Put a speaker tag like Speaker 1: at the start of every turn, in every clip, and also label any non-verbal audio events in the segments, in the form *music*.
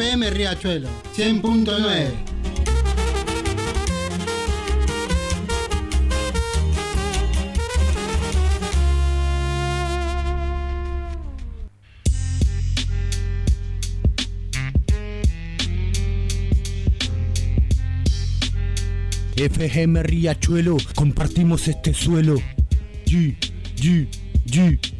Speaker 1: FM Riachuelo 100.9
Speaker 2: FGM Riachuelo, compartimos este suelo. G, G, G.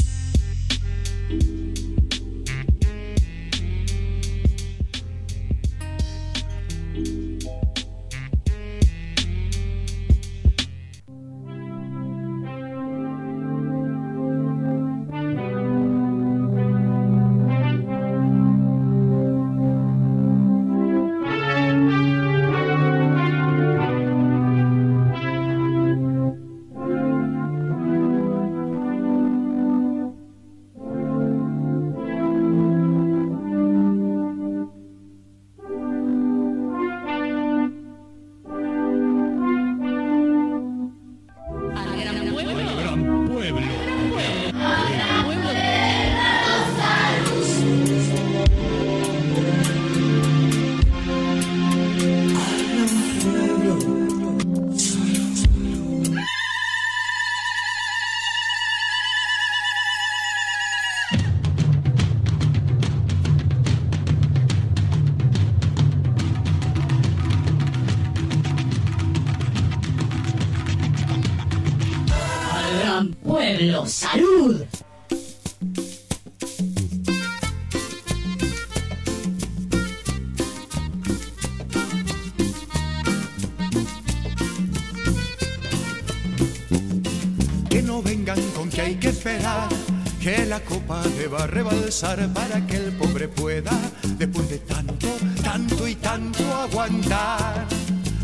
Speaker 3: Para que el pobre pueda, después de tanto, tanto y tanto aguantar,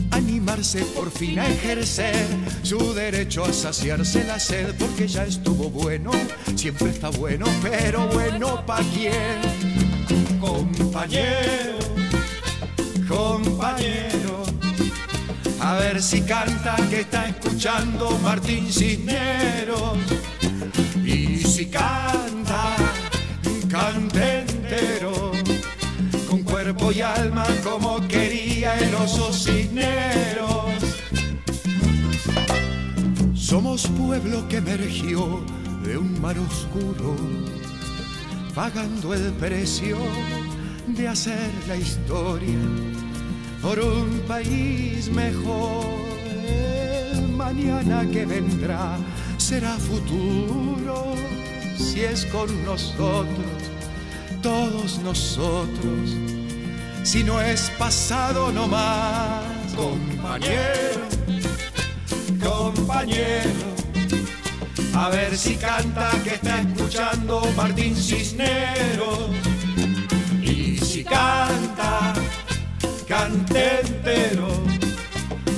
Speaker 3: animarse por fin a ejercer su derecho a saciarse la sed, porque ya estuvo bueno, siempre está bueno, pero bueno pa' quién, compañero, compañero. A ver si canta que está escuchando Martín Cisneros. Y si canta, cante entero, con cuerpo y alma como quería el oso Cisneros. Somos pueblo que emergió de un mar oscuro, pagando el precio de hacer la historia por un país mejor. Mañana que vendrá será futuro si es con nosotros, todos nosotros. Si no es pasado no más, compañero, compañero. A ver si canta que está escuchando Martín Cisneros. Y si canta, cante entero,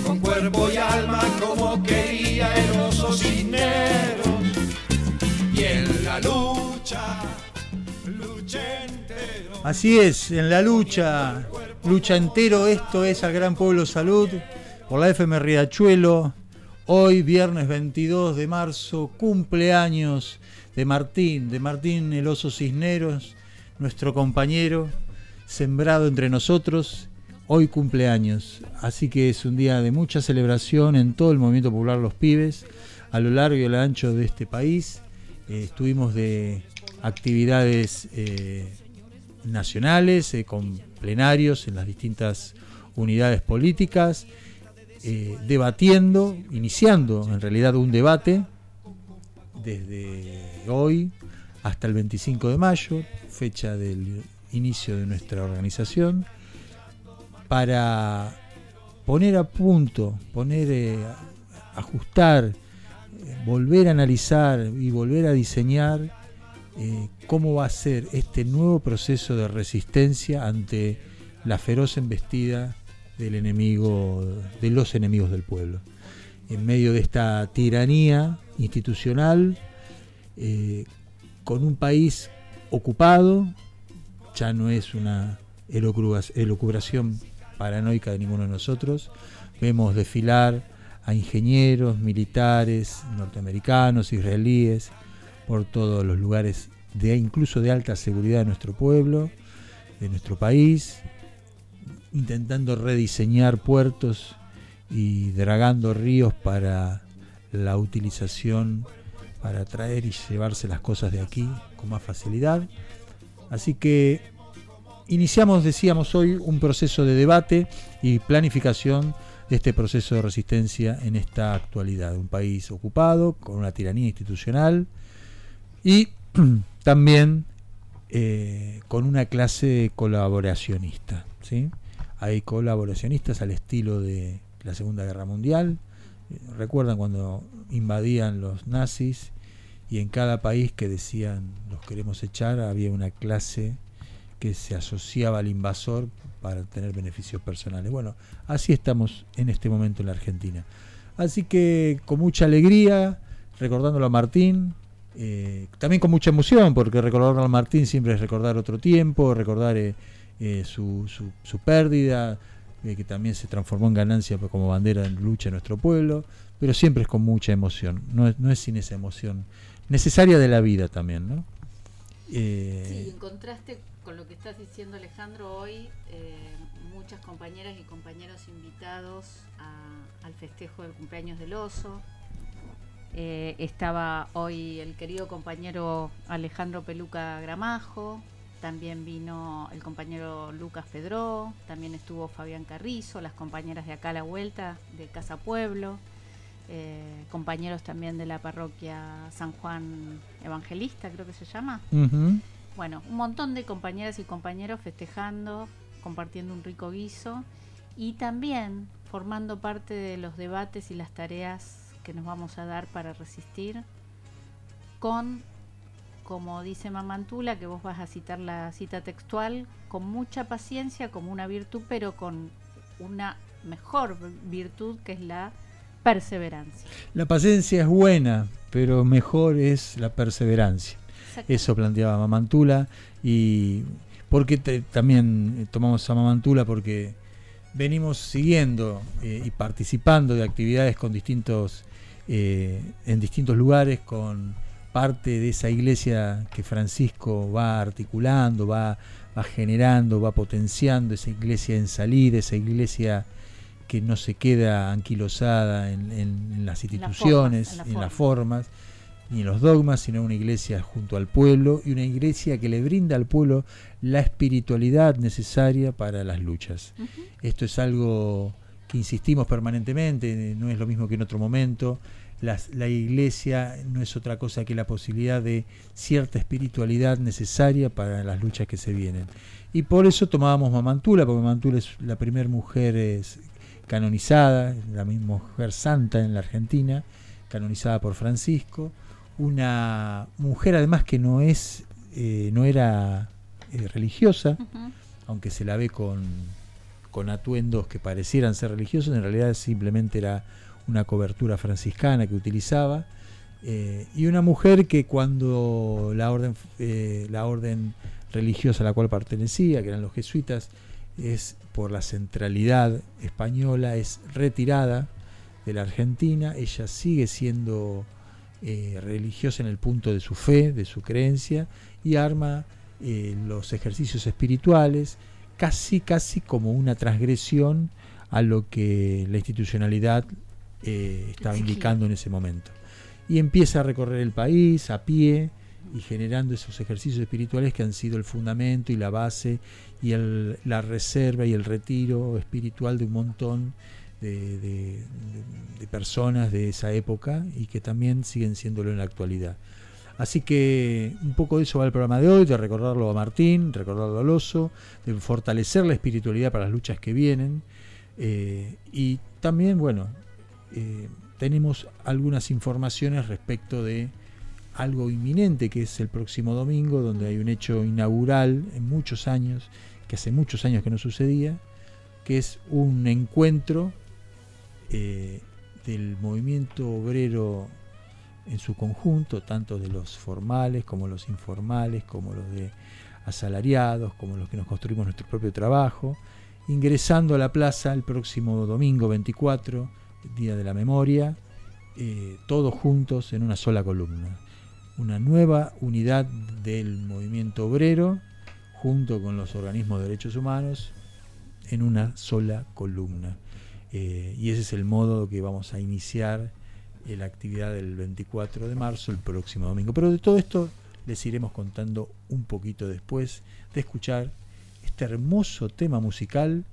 Speaker 3: con cuerpo y alma como quería el oso Cisneros. Y en la lucha, lucha entero.
Speaker 4: Así es, en la lucha, lucha entero, esto es al Gran Pueblo Salud, por la FM Riachuelo. Hoy, viernes 22 de marzo, cumpleaños de Martín, de Martín el Oso Cisneros, nuestro compañero, sembrado entre nosotros. Hoy cumpleaños, así que es un día de mucha celebración en todo el movimiento popular Los Pibes. a lo largo y a lo ancho de este país. Eh, estuvimos de actividades eh, nacionales, eh, con plenarios en las distintas unidades políticas, debatiendo, iniciando en realidad un debate desde hoy hasta el 25 de mayo, fecha del inicio de nuestra organización, para poner a punto, poner, ajustar, volver a analizar y volver a diseñar eh, cómo va a ser este nuevo proceso de resistencia ante la feroz embestida del enemigo, de los enemigos del pueblo. En medio de esta tiranía institucional, eh, con un país ocupado, ya no es una elucubración paranoica de ninguno de nosotros, vemos desfilar a ingenieros, militares, norteamericanos, israelíes, por todos los lugares de incluso de alta seguridad de nuestro pueblo, de nuestro país, intentando rediseñar puertos y dragando ríos para la utilización para traer y llevarse las cosas de aquí con más facilidad. Así que iniciamos, decíamos hoy, un proceso de debate y planificación de este proceso de resistencia en esta actualidad. Un país ocupado, con una tiranía institucional y *clears throat* también eh, con una clase colaboracionista. ¿sí? Hay colaboracionistas al estilo de la Segunda Guerra Mundial. Recuerdan cuando invadían los nazis y en cada país que decían los queremos echar había una clase que se asociaba al invasor para tener beneficios personales. Bueno, así estamos en este momento en la Argentina. Así que con mucha alegría, recordándolo a Martín, eh, también con mucha emoción, porque recordarlo a Martín siempre es recordar otro tiempo, recordar eh, eh, su, su, pérdida, que también se transformó en ganancia como bandera en lucha de nuestro pueblo, pero siempre es con mucha emoción, no es, no es sin esa emoción necesaria de la vida también, ¿no?
Speaker 5: sí, en contraste con lo que estás diciendo Alejandro, hoy eh, muchas compañeras y compañeros invitados al festejo del cumpleaños del oso. Eh, estaba hoy el querido compañero Alejandro Peluca Gramajo, también vino el compañero Lucas Pedró, también estuvo Fabián Carrizo, las compañeras de acá a la vuelta de Casa Pueblo, eh, compañeros también de la parroquia San Juan Evangelista, creo que se llama. Bueno, un montón de compañeras y compañeros festejando, compartiendo un rico guiso y también formando parte de los debates y las tareas que nos vamos a dar para resistir con, como dice Mamantula, que vos vas a citar la cita textual, con mucha paciencia como una virtud, pero con una mejor virtud que es la perseverancia.
Speaker 4: La paciencia es buena, pero mejor es la perseverancia. Eso planteaba Mamantula y porque también tomamos a Mamantula porque venimos siguiendo eh, y participando de actividades con distintos eh, en distintos lugares con parte de esa iglesia que Francisco va articulando, va, va generando, va potenciando, esa iglesia en salida, esa iglesia que no se queda anquilosada en, las instituciones, en las formas ni en los dogmas, sino una iglesia junto al pueblo y una iglesia que le brinda al pueblo la espiritualidad necesaria para las luchas. Esto es algo que insistimos permanentemente, no es lo mismo que en otro momento. la iglesia no es otra cosa que la posibilidad de cierta espiritualidad necesaria para las luchas que se vienen. Y por eso tomábamos Mamantula, porque Mamantula es la primera mujer canonizada, la misma mujer santa en la Argentina, canonizada por Francisco una mujer además que no es eh, no era eh, religiosa aunque se la ve con, con atuendos que parecieran ser religiosos en realidad simplemente era una cobertura franciscana que utilizaba eh, y una mujer que cuando la orden la orden religiosa a la cual pertenecía que eran los jesuitas es por la centralidad española es retirada de la Argentina ella sigue siendo eh, religiosa en el punto de su fe, de su creencia, y arma eh, los ejercicios espirituales casi, casi como una transgresión a lo que la institucionalidad eh, estaba indicando en ese momento. y empieza a recorrer el país a pie y generando esos ejercicios espirituales que han sido el fundamento y la base y la reserva y el retiro espiritual de un montón de, personas de esa época y que también siguen siéndolo en la actualidad. Así que un poco de eso va el programa de hoy, de recordarlo a Martín, recordarlo al oso, de fortalecer la espiritualidad para las luchas que vienen. Eh, y también, bueno, eh, tenemos algunas informaciones respecto de algo inminente que es el próximo domingo, donde hay un hecho inaugural en muchos años, que hace muchos años que no sucedía, que es un encuentro eh, del movimiento obrero en su conjunto, tanto de los formales como los informales, como los de asalariados, como los que nos construimos nuestro propio trabajo, ingresando a la plaza el próximo domingo 24, Día de la Memoria, eh, todos juntos en una sola columna. Una nueva unidad del movimiento obrero, junto con los organismos de derechos humanos, en una sola columna. Eh, y ese es el modo que vamos a iniciar la actividad del 24 de marzo, el próximo domingo. Pero de todo esto les iremos contando un poquito después de escuchar este hermoso tema musical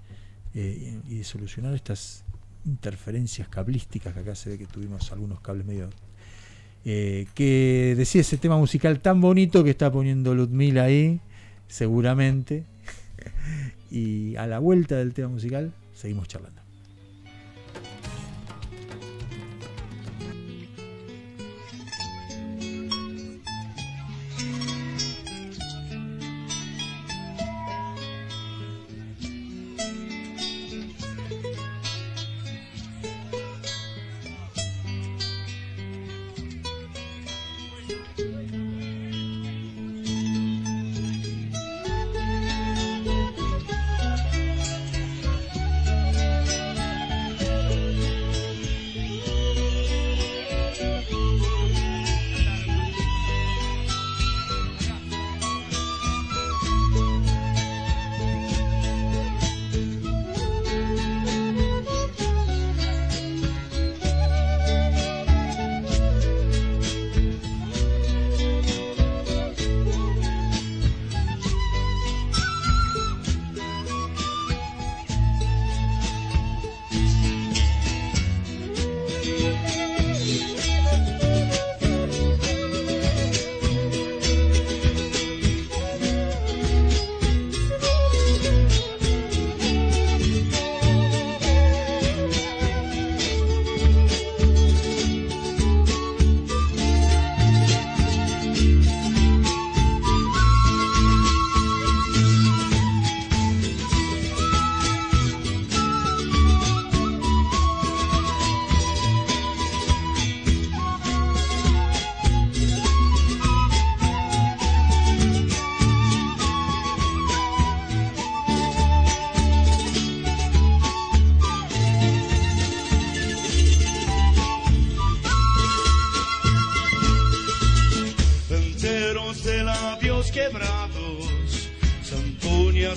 Speaker 4: eh, y de solucionar estas interferencias cablísticas, que acá se ve que tuvimos algunos cables medio... Eh, que decía ese tema musical tan bonito que está poniendo Ludmila ahí, seguramente. *laughs* y a la vuelta del tema musical seguimos charlando.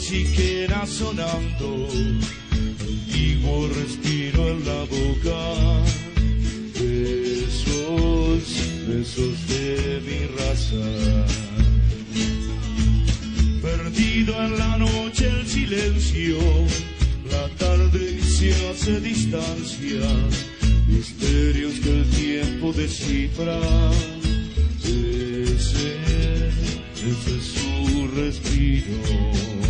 Speaker 6: siquiera sonando, digo respiro en la boca, besos, besos de mi raza. Perdido en la noche el silencio, la tarde se hace distancia, misterios que el tiempo descifra. Ese, ese es
Speaker 7: su respiro.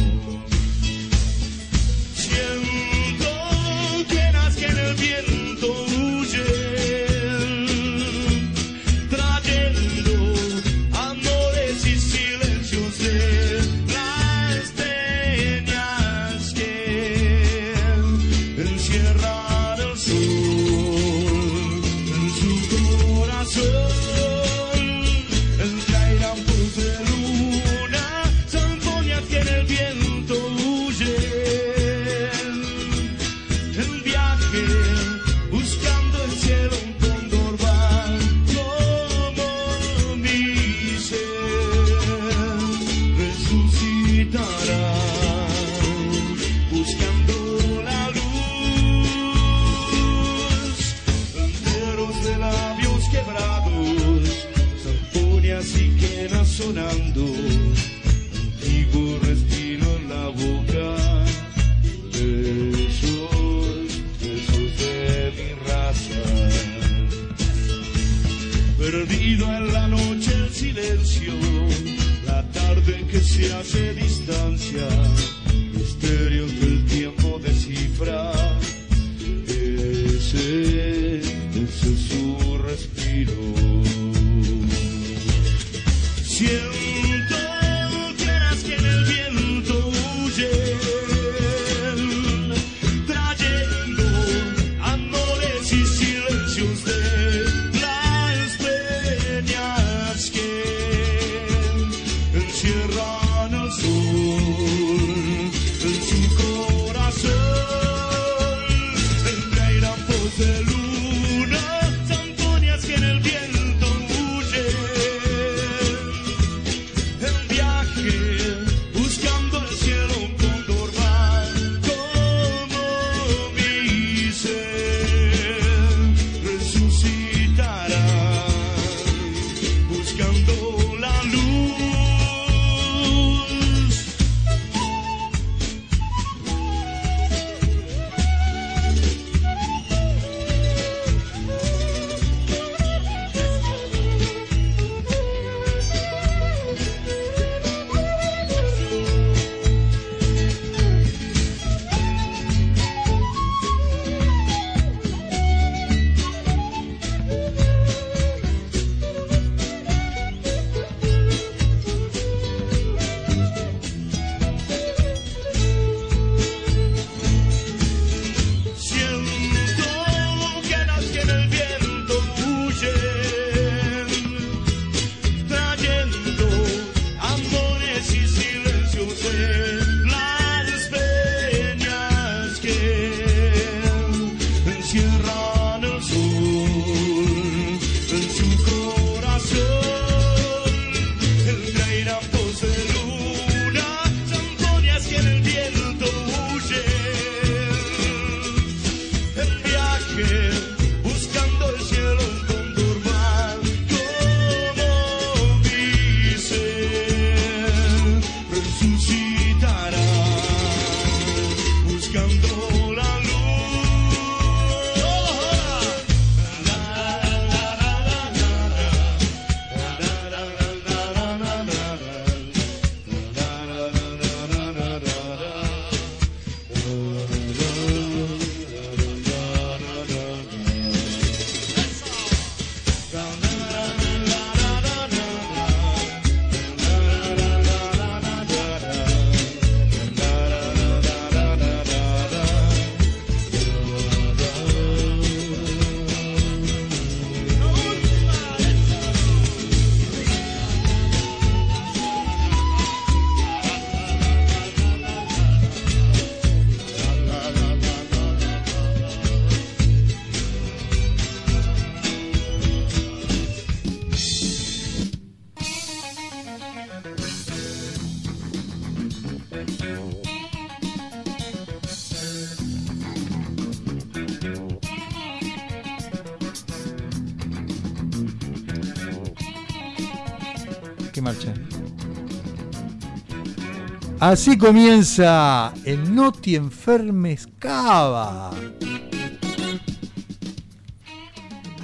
Speaker 7: Así comienza el No te enfermes cava.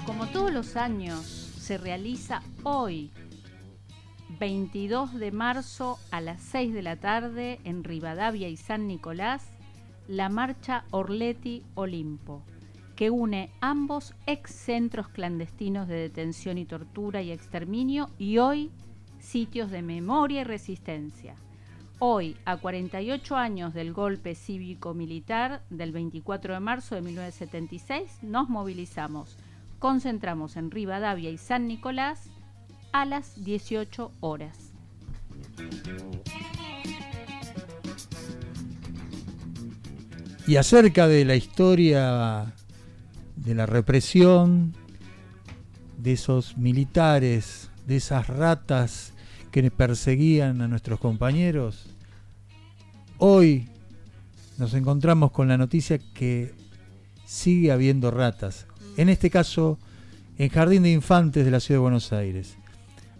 Speaker 5: Como todos los años, se realiza hoy, 22 de marzo a las 6 de la tarde en Rivadavia y San Nicolás, la marcha Orleti Olimpo, que une ambos ex centros clandestinos de detención y tortura y exterminio y hoy sitios de memoria y resistencia. Hoy, a 48 años del golpe cívico-militar del 24 de marzo de 1976, nos movilizamos. Concentramos en Rivadavia y San Nicolás a las 18 horas.
Speaker 7: Y acerca de la historia de la represión, de esos militares, de esas ratas que perseguían a nuestros compañeros, hoy nos encontramos con la noticia que sigue habiendo ratas. En este caso, en Jardín de Infantes de la Ciudad de Buenos Aires.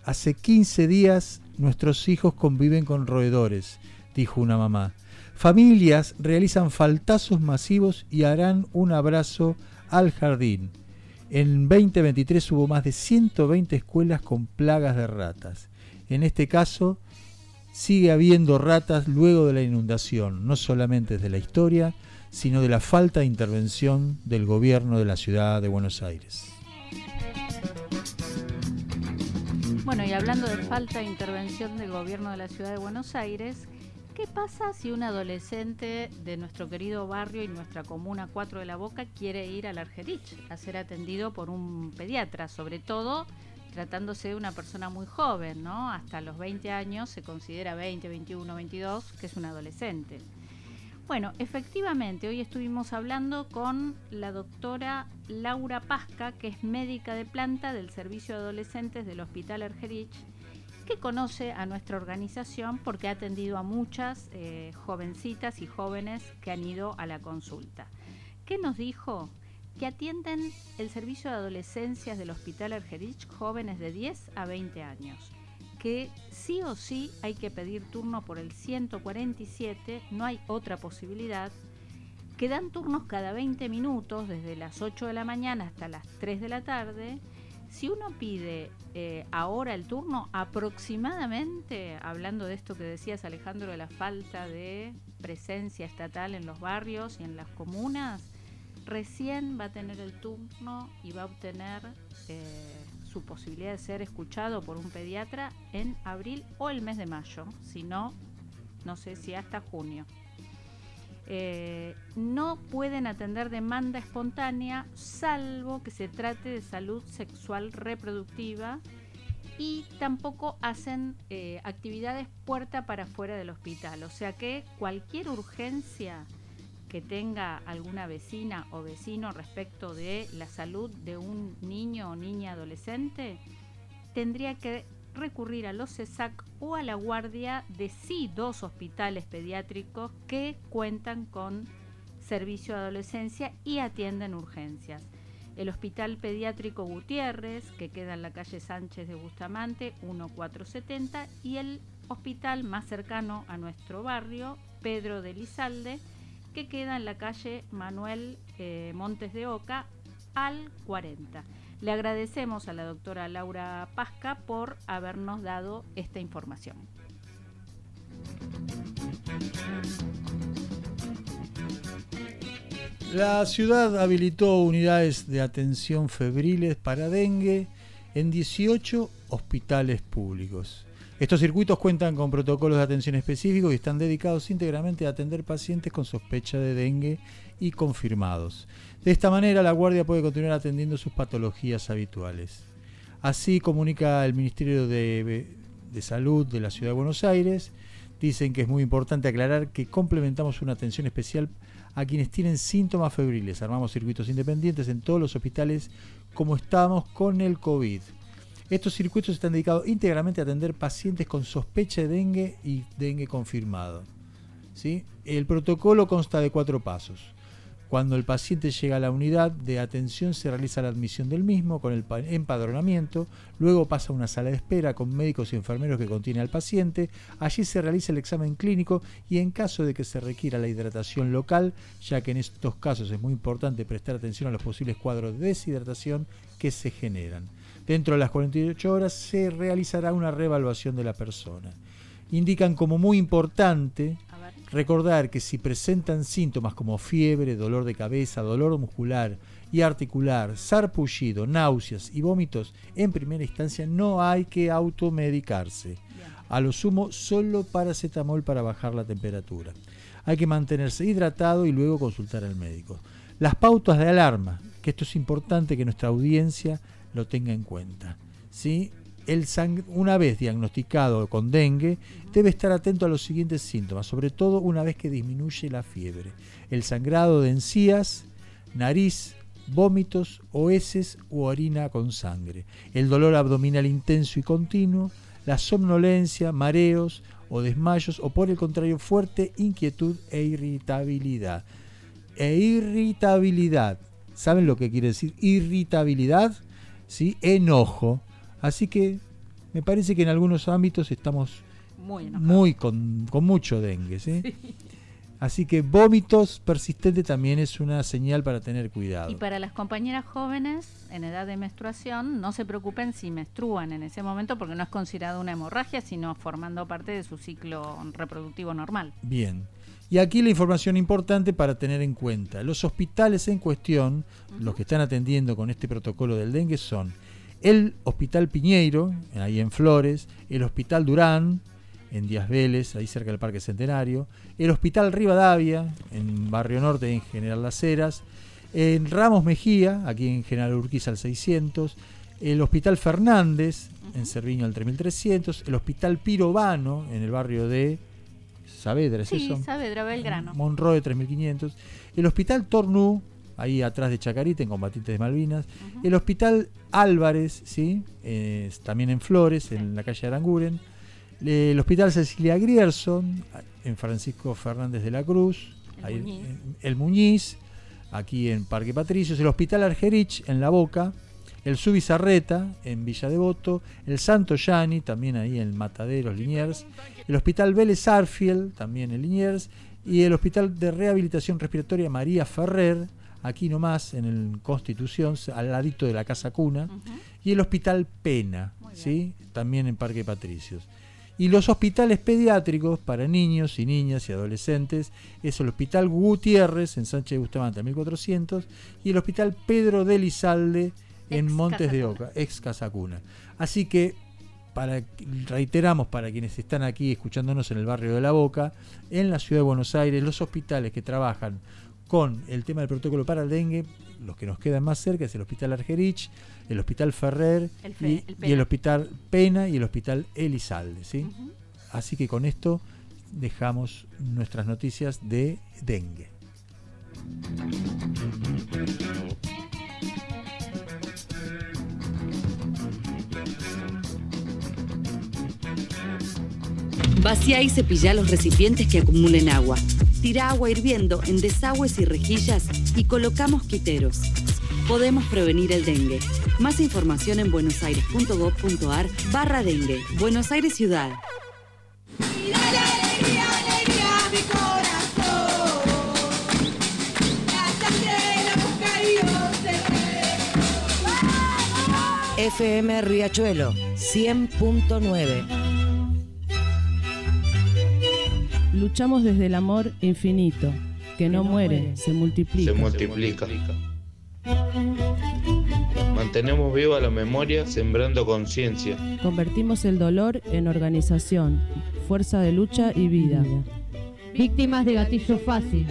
Speaker 7: Hace 15 días nuestros hijos conviven con roedores, dijo una mamá. Familias realizan faltazos masivos y harán un abrazo al jardín.
Speaker 4: En 2023 hubo más de 120 escuelas con plagas de ratas. En este caso, sigue habiendo ratas luego de la inundación, no solamente desde la historia, sino de la falta de intervención del gobierno de la ciudad de Buenos Aires.
Speaker 5: Bueno, y hablando de falta de intervención del gobierno de la ciudad de Buenos Aires, ¿qué pasa si un adolescente de nuestro querido barrio y nuestra comuna 4 de la Boca quiere ir al Argerich a ser atendido por un pediatra, sobre todo tratándose de una persona muy joven, ¿no? Hasta los 20 años se considera 20, 21, 22, que es un adolescente. Bueno, efectivamente, hoy estuvimos hablando con la doctora Laura Pasca, que es médica de planta del Servicio de Adolescentes del Hospital Ergerich, que conoce a nuestra organización porque ha atendido a muchas eh, jovencitas y jóvenes que han ido a la consulta. ¿Qué nos dijo? Que atienden el servicio de adolescencias del Hospital Ergerich jóvenes de 10 a 20 años que sí o sí hay que pedir turno por el 147, no hay otra posibilidad, que dan turnos cada 20 minutos, desde las 8 de la mañana hasta las 3 de la tarde. Si uno pide eh, ahora el turno, aproximadamente, hablando de esto que decías Alejandro, de la falta de presencia estatal en los barrios y en las comunas, recién va a tener el turno y va a obtener... Eh, su posibilidad de ser escuchado por un pediatra en abril o el mes de mayo, si no, no sé si hasta junio. Eh, no pueden atender demanda espontánea salvo que se trate de salud sexual reproductiva y tampoco hacen eh, actividades puerta para afuera del hospital. O sea que cualquier urgencia que tenga alguna vecina o vecino respecto de la salud de un niño o niña adolescente, tendría que recurrir a los CESAC o a la guardia de sí dos hospitales pediátricos que cuentan con servicio de adolescencia y atienden urgencias. El Hospital Pediátrico Gutiérrez, que queda en la calle Sánchez de Bustamante, 1470, y el hospital más cercano a nuestro barrio, Pedro de Lizalde, que queda en la calle Manuel eh, Montes de Oca al 40. Le agradecemos a la doctora Laura Pasca por habernos dado esta información.
Speaker 4: La ciudad habilitó unidades de atención febriles para dengue en 18 hospitales públicos. Estos circuitos cuentan con protocolos de atención específicos y están dedicados íntegramente a atender pacientes con sospecha de dengue y confirmados. De esta manera, la Guardia puede continuar atendiendo sus patologías habituales. Así comunica el Ministerio de, Salud de la Ciudad de Buenos Aires. Dicen que es muy importante aclarar que complementamos una atención especial a quienes tienen síntomas febriles. Armamos circuitos independientes en todos los hospitales como estamos con el COVID. Estos circuitos están dedicados íntegramente a atender pacientes con sospecha de dengue y dengue confirmado. El protocolo consta de cuatro pasos. Cuando el paciente llega a la unidad de atención se realiza la admisión del mismo con el empadronamiento, luego pasa a una sala de espera con médicos y enfermeros que contiene al paciente, allí se realiza el examen clínico y en caso de que se requiera la hidratación local, ya que en estos casos es muy importante prestar atención a los posibles cuadros de deshidratación que se generan. Dentro de las 48 horas se realizará una reevaluación de la persona. Indican como muy importante recordar que si presentan síntomas como fiebre, dolor de cabeza, dolor muscular y articular, sarpullido, náuseas y vómitos, en primera instancia no hay que automedicarse. A lo sumo, solo paracetamol para bajar la temperatura. Hay que mantenerse hidratado y luego consultar al médico. Las pautas de alarma, que esto es importante que nuestra audiencia lo tenga en cuenta. ¿sí? El una vez diagnosticado con dengue, debe estar atento a los siguientes síntomas, sobre todo una vez que disminuye la fiebre. El sangrado de encías, nariz, vómitos o heces u orina con sangre. El dolor abdominal intenso y continuo, la somnolencia, mareos o desmayos o por el contrario fuerte inquietud e irritabilidad. E irritabilidad. ¿Saben lo que quiere decir irritabilidad? ¿Sí? enojo. Así que me parece que en algunos ámbitos estamos muy, con, mucho dengue. ¿sí? *laughs* Así que vómitos persistentes también es una señal para tener cuidado.
Speaker 5: Y para las compañeras jóvenes en edad de menstruación, no se preocupen si menstruan en ese momento porque no es considerado una hemorragia, sino formando parte de su ciclo reproductivo normal.
Speaker 4: Bien. Y aquí la información importante para tener en cuenta. Los hospitales en cuestión, los que están atendiendo con este protocolo del dengue son el Hospital Piñeiro, ahí en Flores, el Hospital Durán, en Díaz Vélez, ahí cerca del Parque Centenario, el Hospital Rivadavia, en Barrio Norte, en General Las Heras, en Ramos Mejía, aquí en General Urquiza al 600, el Hospital Fernández, en Cerviño al 3300, el Hospital Pirovano, en el barrio de Saavedra, ¿es
Speaker 5: Sí,
Speaker 4: eso?
Speaker 5: Saavedra, Belgrano.
Speaker 4: Monroe 3500, el Hospital Tornú, ahí atrás de Chacarita, en Combatientes de Malvinas, el Hospital Álvarez, ¿sí? Eh, también en Flores, en la calle Aranguren, el Hospital Cecilia Grierson, en Francisco Fernández de la Cruz,
Speaker 5: El
Speaker 4: ahí,
Speaker 5: Muñiz.
Speaker 4: en- el Muñiz, aquí en Parque Patricios, el Hospital Argerich, en La Boca, el Subizarreta, en Villa Devoto, el Santo Yani, también ahí en Mataderos, Liniers, el Hospital Vélez Arfield, también en Liniers, y el Hospital de Rehabilitación Respiratoria María Ferrer, aquí nomás en el Constitución, al ladito de la Casa Cuna, y el Hospital Pena, ¿sí? también en Parque Patricios. Y los hospitales pediátricos para niños y niñas y adolescentes es el Hospital Gutiérrez en Sánchez de Bustamante 1400 y el Hospital Pedro de Lizalde en
Speaker 5: Ex
Speaker 4: Montes de Oca, ex Casa Cuna. Así que para reiteramos para quienes están aquí escuchándonos en el barrio de La Boca, en la ciudad de Buenos Aires, los hospitales que trabajan con el tema del protocolo para el dengue, los que nos quedan más cerca es el Hospital Argerich, el Hospital Ferrer
Speaker 5: El Fe-
Speaker 4: y,
Speaker 5: el
Speaker 4: y el
Speaker 5: Pena.
Speaker 4: Hospital Pena y el Hospital Elizalde. ¿sí? Así que con esto dejamos nuestras noticias de dengue.
Speaker 8: Vacía y cepilla los recipientes que acumulen agua. Tira agua hirviendo en desagües y rejillas y colocamos quiteros. Podemos prevenir el dengue. Más información en buenosaires.gov.ar barra dengue. Buenos Aires Ciudad.
Speaker 9: FM Riachuelo 100.9.
Speaker 10: Luchamos desde el amor infinito, que no, muere, se multiplica.
Speaker 11: se multiplica. Mantenemos viva la memoria sembrando conciencia.
Speaker 10: Convertimos el dolor en organización, fuerza de lucha y vida.
Speaker 12: Víctimas de gatillo fácil.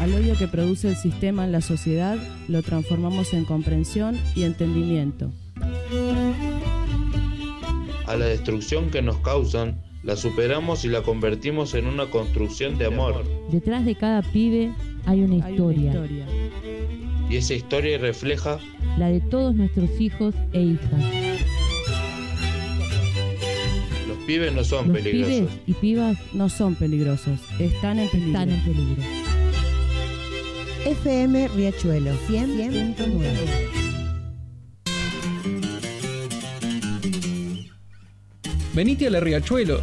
Speaker 10: Al odio que produce el sistema en la sociedad, lo transformamos en comprensión y entendimiento.
Speaker 11: A la destrucción que nos causan, la superamos y la convertimos en una construcción de amor.
Speaker 12: Detrás de cada pibe hay una
Speaker 10: Hay
Speaker 12: historia.
Speaker 10: una historia.
Speaker 11: Y esa historia refleja
Speaker 12: La de todos nuestros hijos e hijas.
Speaker 11: los pibes no son
Speaker 12: Los
Speaker 11: peligrosos.
Speaker 12: pibes y pibas
Speaker 10: No son peligrosos, están en peligro.
Speaker 12: están en peligro.
Speaker 9: FM Riachuelo 100.9.
Speaker 13: Venite a la Riachuelo.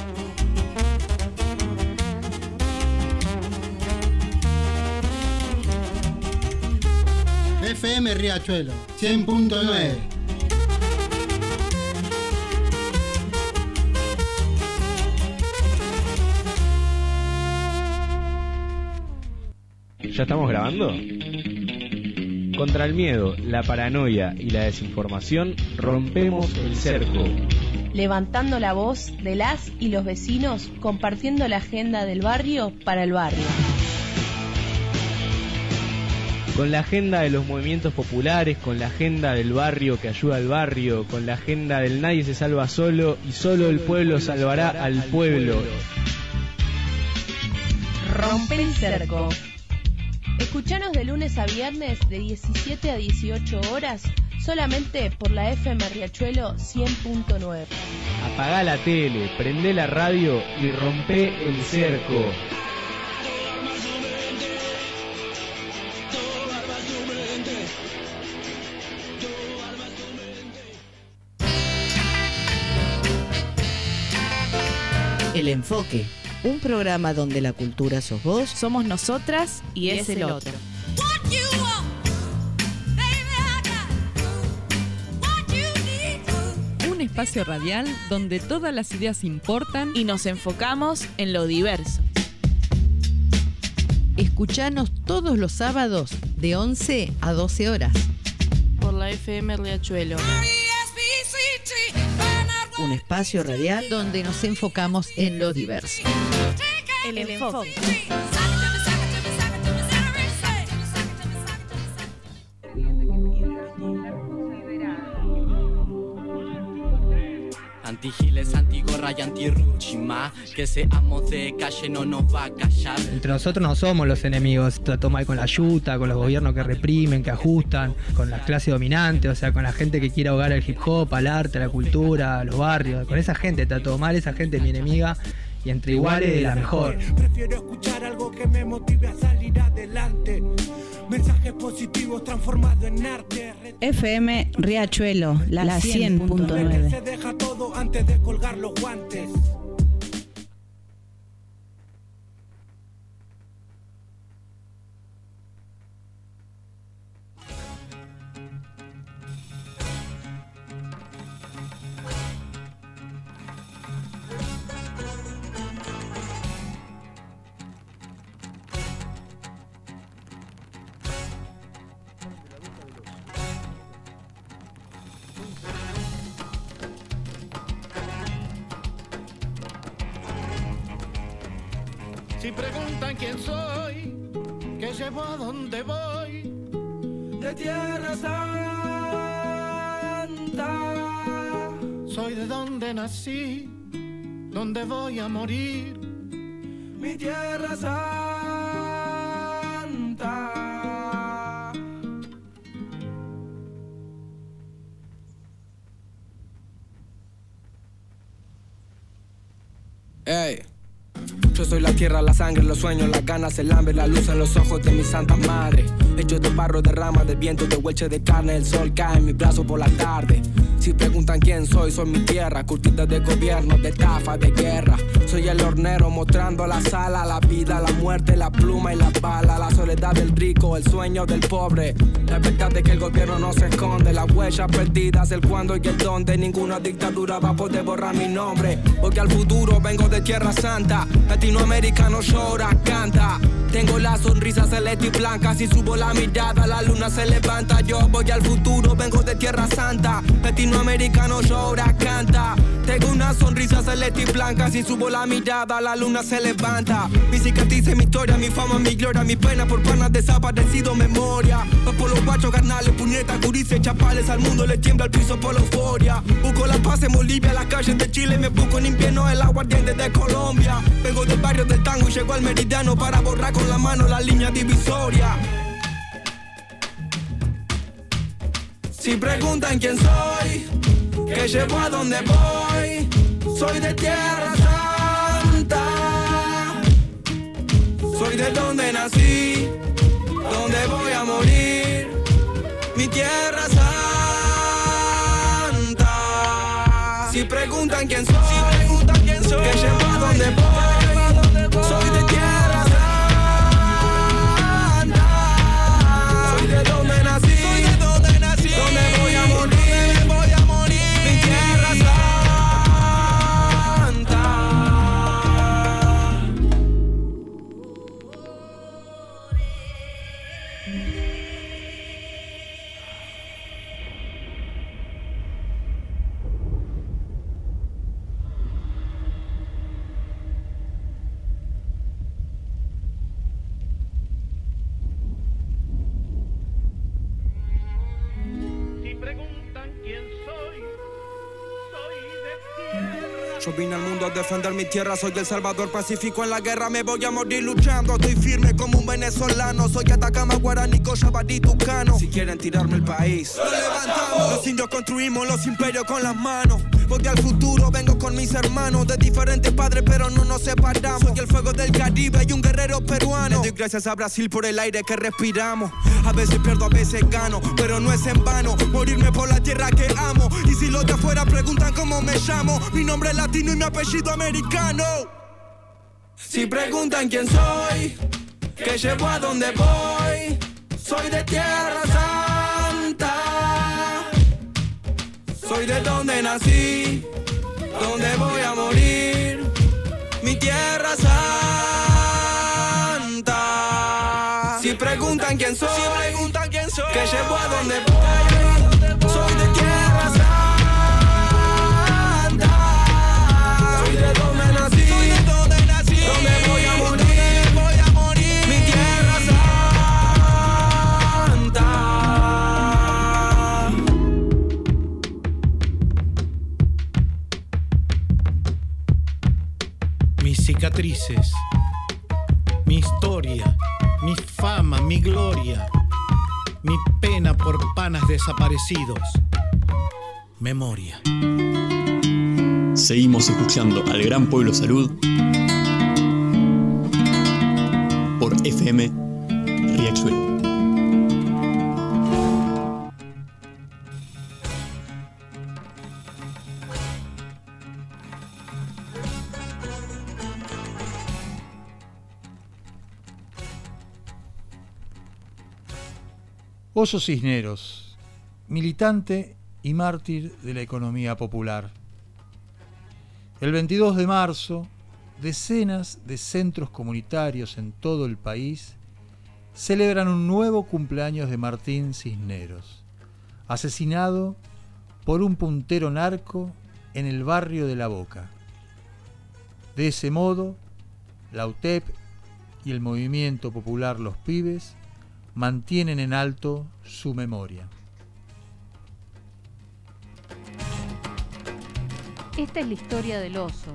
Speaker 1: FM Riachuelo 100.9
Speaker 14: ¿Ya estamos grabando? Contra el miedo, la paranoia y la desinformación, rompemos el cerco.
Speaker 15: levantando la voz de las y los vecinos, compartiendo la agenda del barrio para el barrio.
Speaker 14: Con la agenda de los movimientos populares, con la agenda del barrio que ayuda al barrio, con la agenda del nadie se salva solo y solo el pueblo salvará al pueblo.
Speaker 15: Rompe el cerco. Escuchanos de lunes a viernes de 17 a 18 horas solamente por la FM Riachuelo 100.9.
Speaker 14: Apagá la tele, prende la radio y rompe el cerco.
Speaker 9: El Enfoque, un programa donde la cultura sos vos,
Speaker 15: somos nosotras y, es, el otro.
Speaker 16: Un espacio radial donde todas las ideas importan
Speaker 15: y nos enfocamos en lo diverso.
Speaker 9: Escuchanos todos los sábados de 11 a 12 horas.
Speaker 15: Por la FM Riachuelo.
Speaker 9: Un espacio radial donde nos enfocamos en lo diverso.
Speaker 15: El enfoque.
Speaker 17: Antirruchima Que seamos de calle no nos va a callar
Speaker 18: Entre nosotros no somos los enemigos, trató mal con la yuta, con los gobiernos que reprimen, que ajustan, con la clase dominante, o sea, con la gente que quiere ahogar el hip hop, al arte, a la cultura, a los barrios, con esa gente trató mal, esa gente es mi enemiga y entre iguales la mejor.
Speaker 19: Prefiero escuchar algo que me motive a salir adelante. Mensajes positivos transformados en arte.
Speaker 20: FM Riachuelo, la,
Speaker 19: Que
Speaker 20: 100.9.
Speaker 19: se deja todo antes de colgar los guantes.
Speaker 3: Si preguntan quién soy, qué llevo a dónde voy,
Speaker 19: De Tierra Santa.
Speaker 3: soy de donde nací, donde voy a morir.
Speaker 19: Mi Tierra Santa.
Speaker 21: Tierra, la sangre, los sueños, las ganas, el hambre, la luz en los ojos de mi santa madre. Hecho de barro, de rama, del viento, de hueche de carne, el sol cae en mi brazo por la tarde. Si preguntan quién soy, soy mi tierra, curtida de gobierno, de estafa, de guerra. Soy el hornero mostrando la sala, la vida, la muerte, la pluma y la bala, la soledad del rico, el sueño del pobre. La verdad de que el gobierno no se esconde, las huellas perdidas, el cuándo y el dónde. Ninguna dictadura va a poder borrar mi nombre, porque al futuro vengo de Tierra Santa. Latinoamericano llora, canta. Tengo la sonrisa celeste y blanca. Si subo la mirada, la luna se levanta. Yo voy al futuro, vengo de Tierra Santa. Latinoamericano llora, canta. Tengo una sonrisa celeste y blanca. Si subo la mirada, la luna se levanta. Mi cicatriz, mi historia, mi fama, mi gloria. Mi pena por panas desaparecido, memoria. Por los guachos, carnales, puñetas, gurises, chapales. Al mundo le tiembla el piso por la euforia. Busco la paz en Bolivia, las calles de Chile. Me busco en invierno el aguardiente de Colombia. Vengo del barrio del tango y llego al meridiano para borrar con la mano la línea divisoria. Si preguntan quién soy, que llevo a donde voy, soy de Tierra Santa. Soy de donde nací, donde voy a morir, mi Tierra Santa. Si preguntan quién soy, que llevo a donde voy, vine al mundo a defender mi tierra, soy el salvador pacífico en la guerra, me voy a morir luchando. Estoy firme como un venezolano, soy Atacama, Guaraní, Cochabamba, Tucano. Si quieren tirarme el país, lo levantamos. Los indios construimos los imperios con las manos. Voy al futuro, vengo con mis hermanos de diferentes padres, pero no nos separamos. Soy el fuego del Caribe y un guerrero peruano. Le doy gracias a Brasil por el aire que respiramos. A veces pierdo, a veces gano, pero no es en vano. Morirme por la tierra que amo. Y si los de afuera preguntan cómo me llamo, mi nombre es latino y mi apellido americano. Si preguntan quién soy, que llevo a donde voy, soy de tierra Soy de donde nací, donde voy a morir, mi tierra santa. Si preguntan quién soy, preguntan quién soy, que llevo a donde voy, mi
Speaker 2: historia, mi fama, mi gloria, mi pena por panas desaparecidos. Memoria.
Speaker 22: Seguimos escuchando al Gran Pueblo Salud por FM Riachuelo.
Speaker 4: Oso Cisneros, militante y mártir de la economía popular. El 22 de marzo, decenas de centros comunitarios en todo el país celebran un nuevo cumpleaños de Martín Cisneros, asesinado por un puntero narco en el barrio de La Boca. De ese modo, la UTEP y el movimiento popular Los Pibes mantienen en alto su memoria.
Speaker 5: Esta es la historia del oso,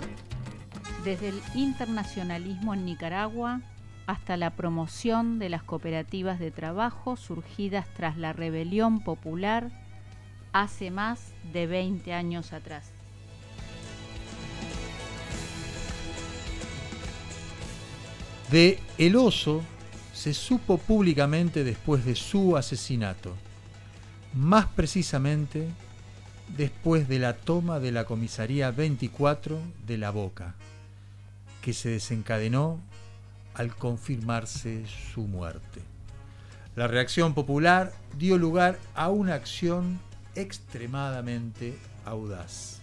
Speaker 5: desde el internacionalismo en Nicaragua hasta la promoción de las cooperativas de trabajo surgidas tras la rebelión popular hace más de 20 años atrás.
Speaker 4: De El Oso se supo públicamente después de su asesinato, más precisamente después de la toma de la comisaría 24 de La Boca, que se desencadenó al confirmarse su muerte. La reacción popular dio lugar a una acción extremadamente audaz.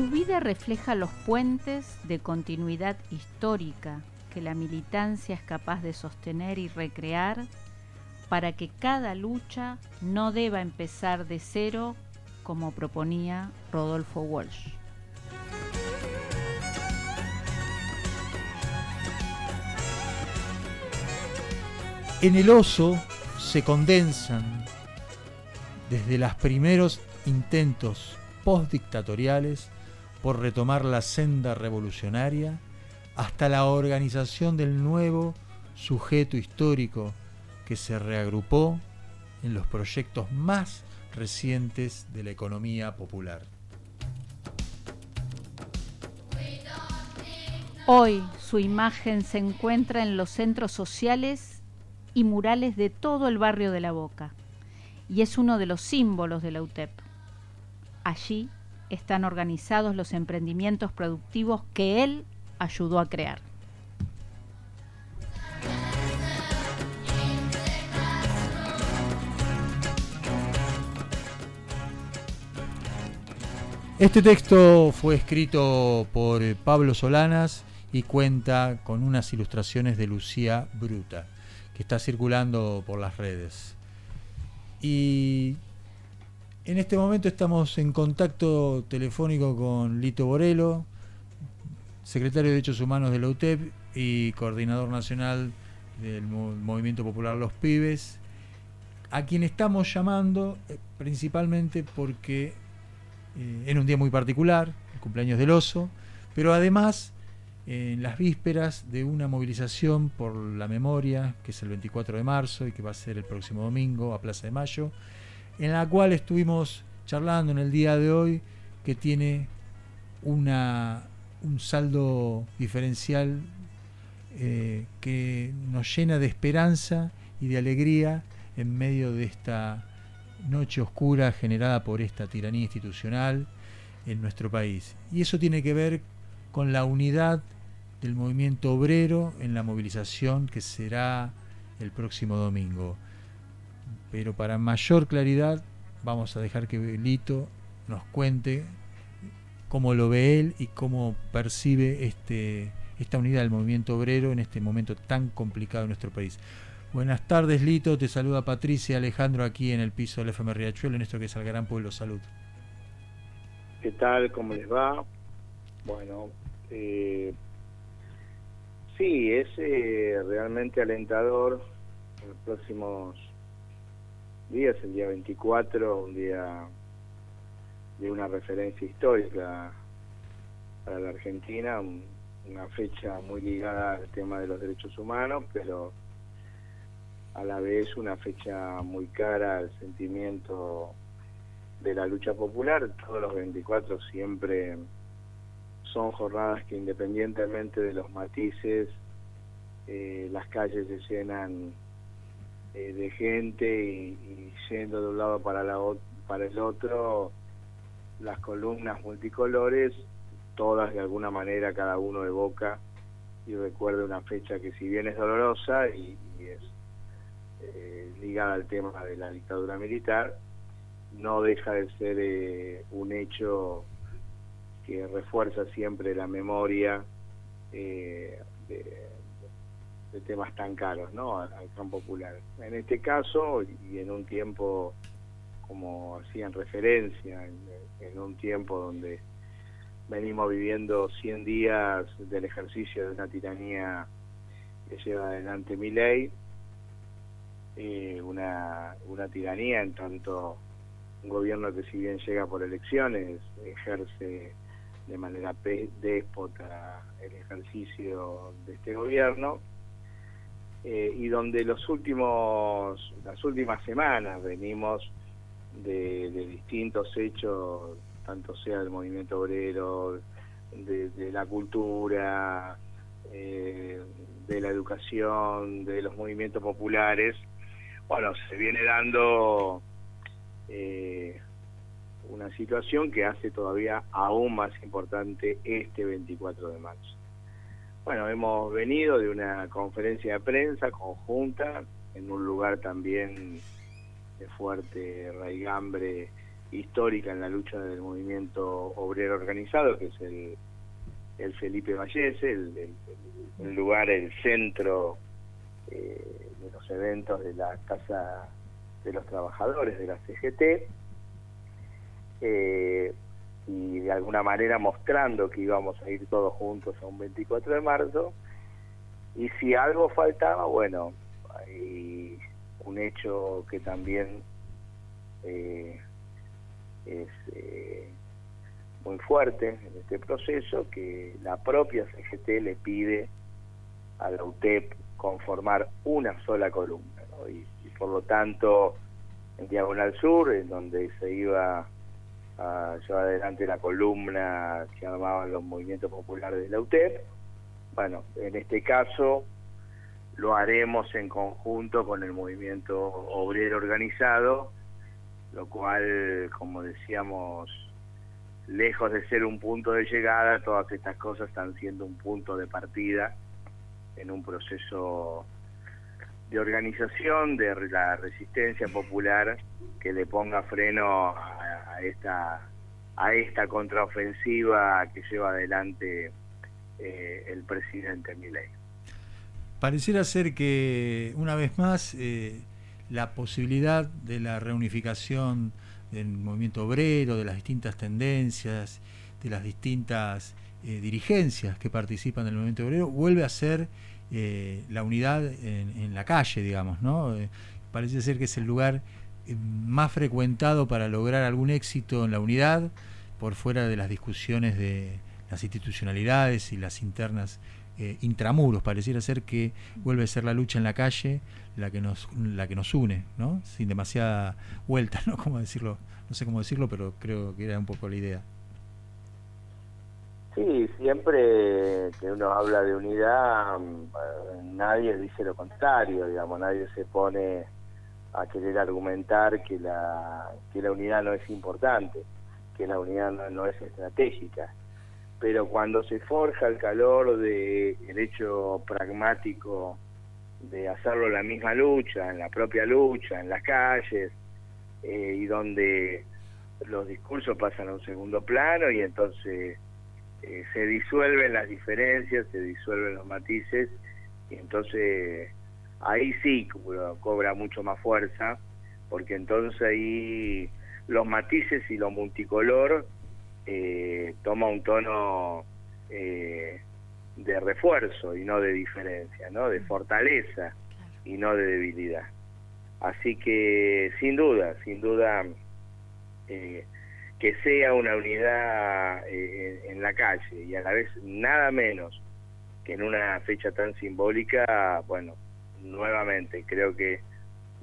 Speaker 5: Su vida refleja los puentes de continuidad histórica que la militancia es capaz de sostener y recrear para que cada lucha no deba empezar de cero como proponía Rodolfo Walsh.
Speaker 4: En el oso se condensan desde los primeros intentos postdictatoriales por retomar la senda revolucionaria hasta la organización del nuevo sujeto histórico que se reagrupó en los proyectos más recientes de la economía popular.
Speaker 5: Hoy su imagen se encuentra en los centros sociales y murales de todo el barrio de La Boca y es uno de los símbolos de la UTEP. Allí están organizados los emprendimientos productivos que él ayudó a crear.
Speaker 4: Este texto fue escrito por Pablo Solanas y cuenta con unas ilustraciones de Lucía Bruta, que está circulando por las redes. Y en este momento estamos en contacto telefónico con Lito Borelo, secretario de Derechos Humanos de la UTEP y coordinador nacional del Mo- Movimiento Popular Los Pibes, a quien estamos llamando eh, principalmente porque eh, era un día muy particular, el cumpleaños del oso, pero además en las vísperas de una movilización por la memoria, que es el 24 de marzo y que va a ser el próximo domingo a Plaza de Mayo, en la cual estuvimos charlando en el día de hoy, que tiene una, un saldo diferencial eh, que nos llena de esperanza y de alegría en medio de esta noche oscura generada por esta tiranía institucional en nuestro país. Y eso tiene que ver con la unidad del movimiento obrero en la movilización que será el próximo domingo. Pero para mayor claridad vamos a dejar que Lito nos cuente cómo lo ve él y cómo percibe este, esta unidad del movimiento obrero en este momento tan complicado en nuestro país. Buenas tardes, Lito. Te saluda Patricia Alejandro aquí en el piso del FM Riachuelo, en esto que es el Gran Pueblo Salud.
Speaker 23: ¿Qué tal? ¿Cómo les va? Bueno, eh, sí, es eh, realmente alentador. En los próximos días, el día 24, un día de una referencia histórica para la Argentina, una fecha muy ligada al tema de los derechos humanos, pero a la vez una fecha muy cara al sentimiento de la lucha popular. Todos los 24 siempre son jornadas que independientemente de los matices, eh, las calles se llenan eh, de gente y, yendo de un lado para, la, para el otro, las columnas multicolores, todas de alguna manera cada uno evoca y recuerda una fecha que si bien es dolorosa y es eh, ligada al tema de la dictadura militar, no deja de ser eh, un hecho que refuerza siempre la memoria eh, de, temas tan caros ¿no? al, campo popular. En este caso, y en un tiempo, como hacían referencia, en, un tiempo donde venimos viviendo 100 días del ejercicio de una tiranía que lleva adelante mi ley, eh, una, una tiranía en tanto un gobierno que si bien llega por elecciones ejerce de manera déspota el ejercicio de este gobierno eh, y donde los últimos las últimas semanas venimos de, distintos hechos tanto sea del movimiento obrero de, la cultura eh, de la educación de los movimientos populares bueno, se viene dando eh, una situación que hace todavía aún más importante este 24 de marzo. Bueno, hemos venido de una conferencia de prensa conjunta en un lugar también de fuerte raigambre histórica en la lucha del movimiento obrero organizado, que es el, el Felipe Vallese, el, lugar, el centro eh, de los eventos de la Casa de los Trabajadores de la CGT eh, y de alguna manera mostrando que íbamos a ir todos juntos a un 24 de marzo y si algo faltaba, bueno, hay un hecho que también eh, es muy fuerte en este proceso, que la propia CGT le pide a la UTEP conformar una sola columna. Y, por lo tanto, en Diagonal Sur, en donde se iba a llevar adelante la columna que llamaban los movimientos populares de la UTEP, bueno, en este caso lo haremos en conjunto con el movimiento obrero organizado, lo cual, como decíamos, lejos de ser un punto de llegada, todas estas cosas están siendo un punto de partida en un proceso de organización de la resistencia popular que le ponga freno a, esta a esta contraofensiva que lleva adelante eh, el presidente Milei.
Speaker 4: Pareciera ser que una vez más eh, la posibilidad de la reunificación del movimiento obrero, de las distintas tendencias, de las distintas eh, dirigencias que participan del movimiento obrero, vuelve a ser eh, la unidad en, la calle, digamos, ¿no? Eh, parece ser que es el lugar eh, más frecuentado para lograr algún éxito en la unidad, por fuera de las discusiones de las institucionalidades y las internas eh, intramuros. Pareciera ser que vuelve a ser la lucha en la calle la que nos, la que nos une, ¿no? Sin demasiada vuelta, *laughs* ¿no? ¿Cómo decirlo? No sé cómo decirlo, pero creo que era un poco la idea.
Speaker 23: Sí, siempre que uno habla de unidad, mm, nadie dice lo contrario, digamos, nadie se pone a querer argumentar que la, que la unidad no es importante, que la unidad no, es estratégica. Pero cuando se forja el calor del el hecho pragmático de hacerlo en la misma lucha, en la propia lucha, en las calles, eh, y donde los discursos pasan a un segundo plano y entonces eh, se disuelven las diferencias, se disuelven los matices y entonces ahí sí cobra mucho más fuerza porque entonces ahí los matices y lo multicolor eh, toma un tono eh, de refuerzo y no de diferencia, ¿no? de fortaleza y no de debilidad. Así que sin duda, sin duda eh, que sea una unidad eh, en la calle y a la vez nada menos que en una fecha tan simbólica, bueno, nuevamente creo que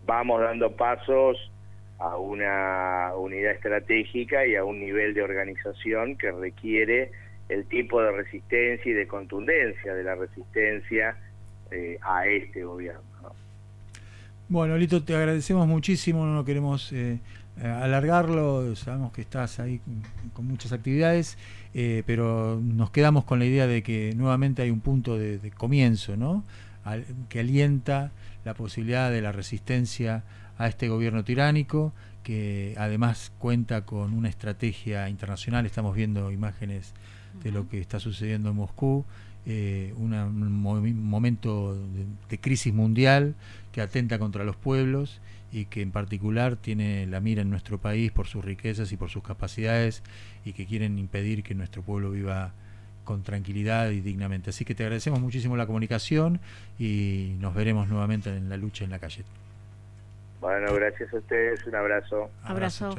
Speaker 23: vamos dando pasos a una unidad estratégica y a un nivel de organización que requiere el tipo de resistencia y de contundencia de la resistencia eh, a este gobierno.
Speaker 4: Bueno, Lito, te agradecemos muchísimo, no queremos eh, eh, alargarlo, sabemos que estás ahí con muchas actividades, eh, pero nos quedamos con la idea de que nuevamente hay un punto de, comienzo, ¿no? que alienta la posibilidad de la resistencia a este gobierno tiránico, que además cuenta con una estrategia internacional, estamos viendo imágenes de lo que está sucediendo en Moscú, eh, un momento de crisis mundial que atenta contra los pueblos y que en particular tiene la mira en nuestro país por sus riquezas y por sus capacidades y que quieren impedir que nuestro pueblo viva con tranquilidad y dignamente. Así que te agradecemos muchísimo la comunicación y nos veremos nuevamente en la lucha en la calle.
Speaker 23: Bueno, gracias a ustedes, un abrazo.
Speaker 5: Abrazo.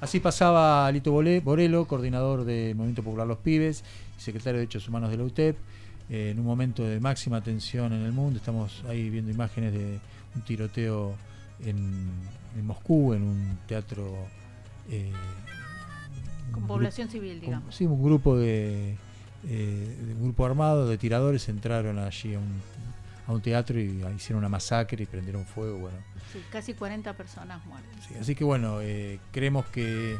Speaker 4: Así pasaba Lito Borelo, coordinador del Movimiento Popular Los Pibes y secretario de Derechos Humanos de la UTEP, eh, en un momento de máxima tensión en el mundo. Estamos ahí viendo imágenes de un tiroteo en, Moscú, en un teatro...
Speaker 5: Eh, con población civil, digamos.
Speaker 4: sí, un grupo de, eh, un grupo armado de tiradores entraron allí a un, a un teatro y hicieron una masacre y prendieron fuego. Bueno,
Speaker 5: sí, casi 40 personas muertas.
Speaker 4: así que bueno, eh, creemos que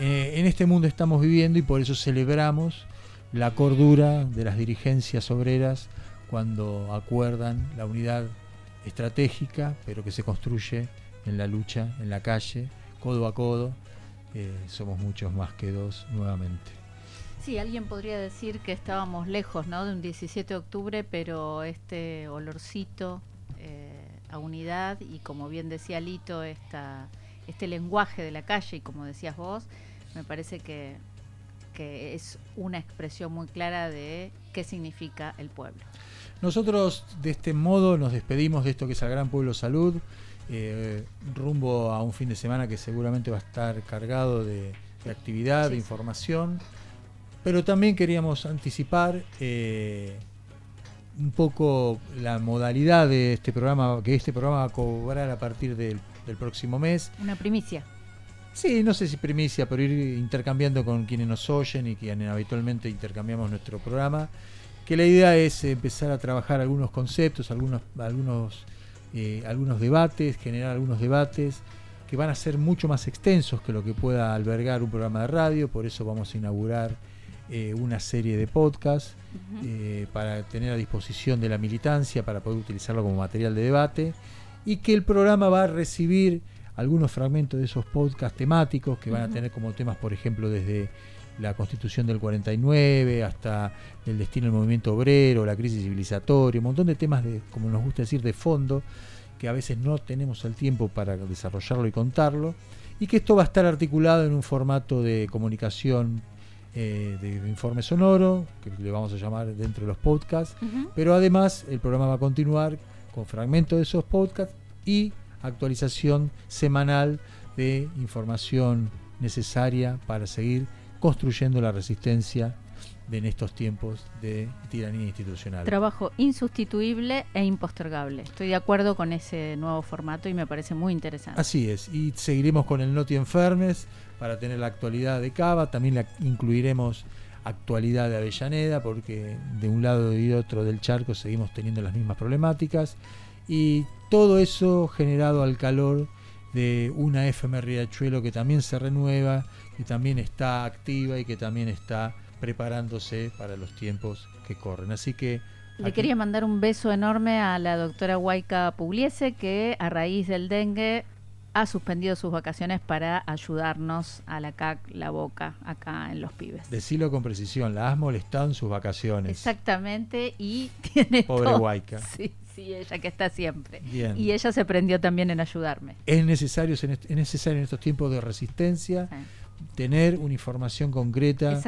Speaker 4: en este mundo estamos viviendo y por eso celebramos la cordura de las dirigencias obreras cuando acuerdan la unidad estratégica, pero que se construye en la lucha, en la calle, codo a codo. Eh, somos muchos más que dos nuevamente.
Speaker 5: Sí, alguien podría decir que estábamos lejos ¿no? de un 17 de octubre, pero este olorcito eh, a unidad y como bien decía Lito, esta, este lenguaje de la calle y como decías vos, me parece que, que es una expresión muy clara de qué significa el pueblo.
Speaker 4: Nosotros de este modo nos despedimos de esto que es el Gran Pueblo Salud, eh, rumbo a un fin de semana que seguramente va a estar cargado de, actividad, de información, pero también queríamos anticipar eh, un poco la modalidad de este programa, que este programa va a cobrar a partir del, del próximo mes.
Speaker 5: Una primicia.
Speaker 4: Sí, no sé si primicia, pero ir intercambiando con quienes nos oyen y quienes habitualmente intercambiamos nuestro programa que la idea es empezar a trabajar algunos conceptos, algunos, algunos, eh, algunos debates, generar algunos debates que van a ser mucho más extensos que lo que pueda albergar un programa de radio, por eso vamos a inaugurar eh, una serie de podcasts eh, para tener a disposición de la militancia, para poder utilizarlo como material de debate, y que el programa va a recibir algunos fragmentos de esos podcasts temáticos que van a tener como temas, por ejemplo, desde la constitución del 49, hasta el destino del movimiento obrero, la crisis civilizatoria, un montón de temas, de, como nos gusta decir, de fondo, que a veces no tenemos el tiempo para desarrollarlo y contarlo, y que esto va a estar articulado en un formato de comunicación eh, de informe sonoro, que le vamos a llamar dentro de los podcasts, pero además el programa va a continuar con fragmentos de esos podcasts y actualización semanal de información necesaria para seguir construyendo la resistencia en estos tiempos de tiranía institucional.
Speaker 5: Trabajo insustituible e impostergable. Estoy de acuerdo con ese nuevo formato y me parece muy interesante.
Speaker 4: Así es, y seguiremos con el Noti Enfermes para tener la actualidad de Cava, también la incluiremos actualidad de Avellaneda, porque de un lado y de otro del charco seguimos teniendo las mismas problemáticas, y todo eso generado al calor de una FM Riachuelo que también se renueva, y también está activa y que también está preparándose para los tiempos que corren. Así que
Speaker 5: le quería mandar un beso enorme a la doctora Huayca Pugliese, que a raíz del dengue ha suspendido sus vacaciones para ayudarnos a la CAC La Boca acá en Los Pibes.
Speaker 4: Decilo con precisión, la has molestado en sus vacaciones.
Speaker 5: Exactamente, y *laughs* tiene
Speaker 4: Pobre Huayca.
Speaker 5: Sí, sí, ella que está siempre.
Speaker 4: Bien.
Speaker 5: Y ella se prendió también en ayudarme.
Speaker 4: Es necesario, es necesario en estos tiempos de resistencia tener una información concreta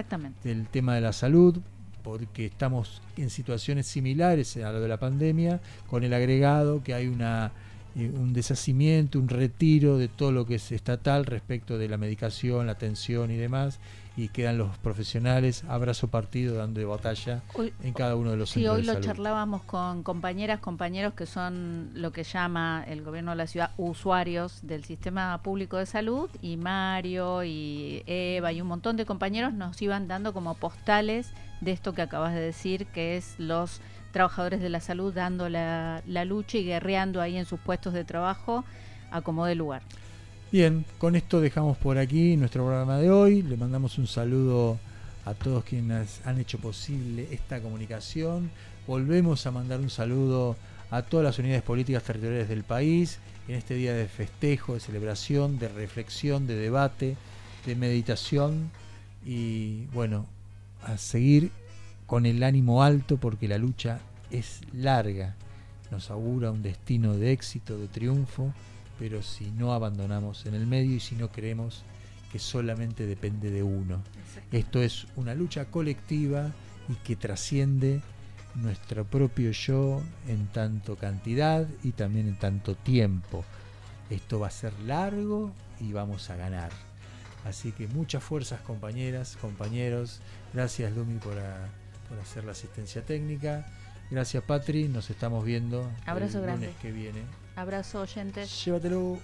Speaker 4: del tema de la salud, porque estamos en situaciones similares a lo de la pandemia, con el agregado que hay una eh, un deshacimiento, un retiro de todo lo que es estatal respecto de la medicación, la atención y demás, y quedan los profesionales abrazo partido dando batalla en cada uno de los
Speaker 5: sí,
Speaker 4: centros
Speaker 5: hoy
Speaker 4: de
Speaker 5: lo
Speaker 4: salud.
Speaker 5: charlábamos con compañeras, compañeros que son lo que llama el gobierno de la ciudad usuarios del sistema público de salud, y Mario y Eva y un montón de compañeros nos iban dando como postales de esto que acabas de decir, que es los trabajadores de la salud dando la, la lucha y guerreando ahí en sus puestos de trabajo a como de lugar.
Speaker 4: Bien, con esto dejamos por aquí nuestro programa de hoy. Le mandamos un saludo a todos quienes han hecho posible esta comunicación. Volvemos a mandar un saludo a todas las unidades políticas territoriales del país en este día de festejo, de celebración, de reflexión, de debate, de meditación y bueno, a seguir con el ánimo alto porque la lucha es larga. Nos augura un destino de éxito, de triunfo pero si no abandonamos en el medio y si no creemos que solamente depende de uno. Esto es una lucha colectiva y que trasciende nuestro propio yo en tanto cantidad y también en tanto tiempo. Esto va a ser largo y vamos a ganar. Así que muchas fuerzas compañeras, compañeros. Gracias Lumi por, a, por hacer la asistencia técnica. Gracias Patri, nos estamos viendo
Speaker 5: Abrazo
Speaker 4: el
Speaker 5: grande.
Speaker 4: lunes que viene.
Speaker 5: Abrazo oyentes.
Speaker 4: Llévatelo.